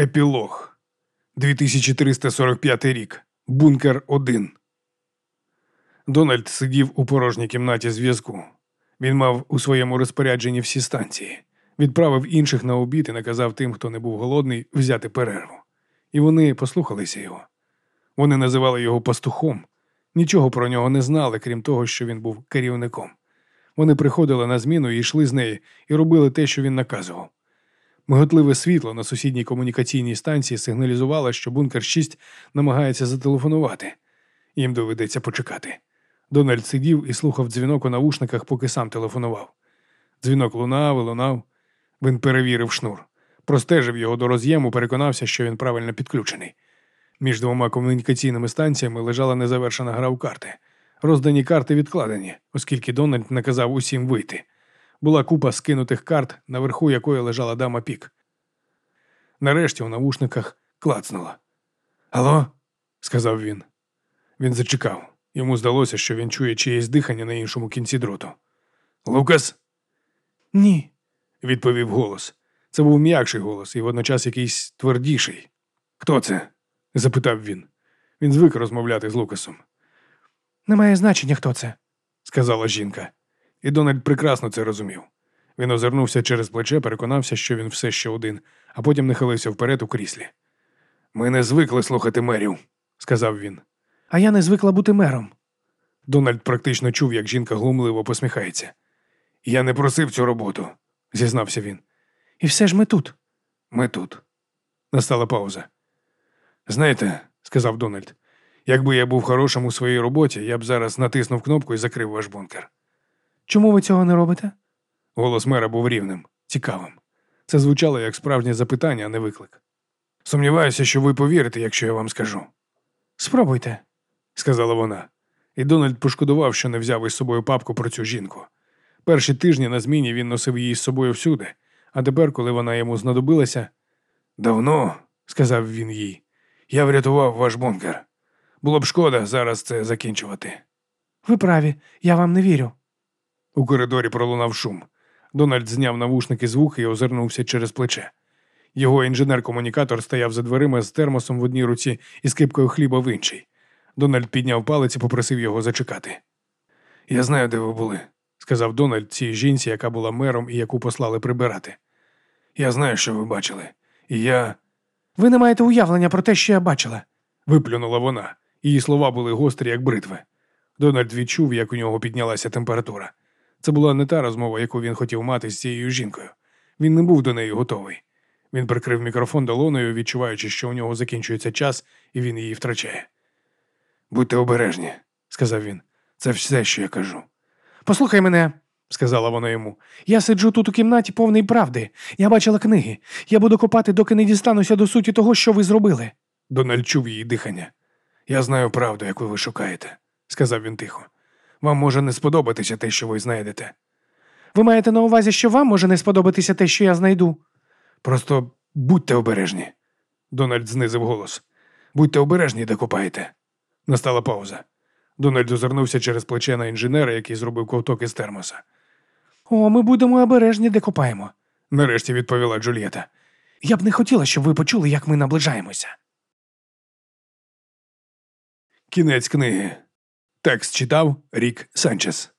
Епілог 2345 рік. Бункер 1 Дональд сидів у порожній кімнаті зв'язку. Він мав у своєму розпорядженні всі станції, відправив інших на обід і наказав тим, хто не був голодний, взяти перерву. І вони послухалися його. Вони називали його пастухом, нічого про нього не знали, крім того, що він був керівником. Вони приходили на зміну і йшли з неї і робили те, що він наказував. Миготливе світло на сусідній комунікаційній станції сигналізувало, що бункер 6 намагається зателефонувати. Їм доведеться почекати. Дональд сидів і слухав дзвінок у навушниках, поки сам телефонував. Дзвінок лунав і лунав. Він перевірив шнур, простежив його до роз'єму, переконався, що він правильно підключений. Між двома комунікаційними станціями лежала незавершена гра в карти. Роздані карти відкладені, оскільки Дональд наказав усім вийти. Була купа скинутих карт, наверху якої лежала дама пік. Нарешті у навушниках клацнуло. Алло? сказав він. Він зачекав. Йому здалося, що він чує чиєсь дихання на іншому кінці дроту. Лукас? Ні, відповів голос. Це був м'якший голос і водночас якийсь твердіший. Хто це? запитав він. Він звик розмовляти з Лукасом. Немає значення, хто це, сказала жінка. І Дональд прекрасно це розумів. Він озирнувся через плече, переконався, що він все ще один, а потім нахилився вперед у кріслі. Ми не звикли слухати мерів, сказав він. А я не звикла бути мером. Дональд практично чув, як жінка глумливо посміхається. Я не просив цю роботу, зізнався він. І все ж ми тут. Ми тут. Настала пауза. Знаєте, сказав Дональд, якби я був хорошим у своїй роботі, я б зараз натиснув кнопку і закрив ваш бункер. Чому ви цього не робите? Голос мера був рівним, цікавим. Це звучало як справжнє запитання, а не виклик. Сумніваюся, що ви повірите, якщо я вам скажу. Спробуйте, сказала вона. І Дональд пошкодував, що не взяв із собою папку про цю жінку. Перші тижні на зміні він носив її з собою всюди, а тепер, коли вона йому знадобилася. Давно, сказав він їй, я врятував ваш бункер. Було б шкода зараз це закінчувати. Ви праві, я вам не вірю. У коридорі пролунав шум. Дональд зняв навушники з вуха і озирнувся через плече. Його інженер-комунікатор стояв за дверима з термосом в одній руці і скипкою хліба в іншій. Дональд підняв палець і попросив його зачекати. Я знаю, де ви були, сказав Дональд цій жінці, яка була мером і яку послали прибирати. Я знаю, що ви бачили. І я. Ви не маєте уявлення про те, що я бачила, виплюнула вона. Її слова були гострі, як бритви. Дональд відчув, як у нього піднялася температура. Це була не та розмова, яку він хотів мати з цією жінкою. Він не був до неї готовий. Він прикрив мікрофон долоною, відчуваючи, що у нього закінчується час, і він її втрачає. Будьте обережні, сказав він. Це все, що я кажу. Послухай мене, сказала вона йому. Я сиджу тут у кімнаті повної правди. Я бачила книги. Я буду копати, доки не дістануся до суті того, що ви зробили. Дональд чув її дихання. Я знаю правду, яку ви шукаєте, сказав він тихо. Вам може не сподобатися те, що ви знайдете. Ви маєте на увазі, що вам може не сподобатися те, що я знайду. Просто будьте обережні. Дональд знизив голос. Будьте обережні, де копаєте. Настала пауза. Дональд озирнувся через плече на інженера, який зробив ковток із термоса. О, ми будемо обережні, де копаємо, нарешті відповіла Джульєта. Я б не хотіла, щоб ви почули, як ми наближаємося. Кінець книги. Текст читав Рік Санчес.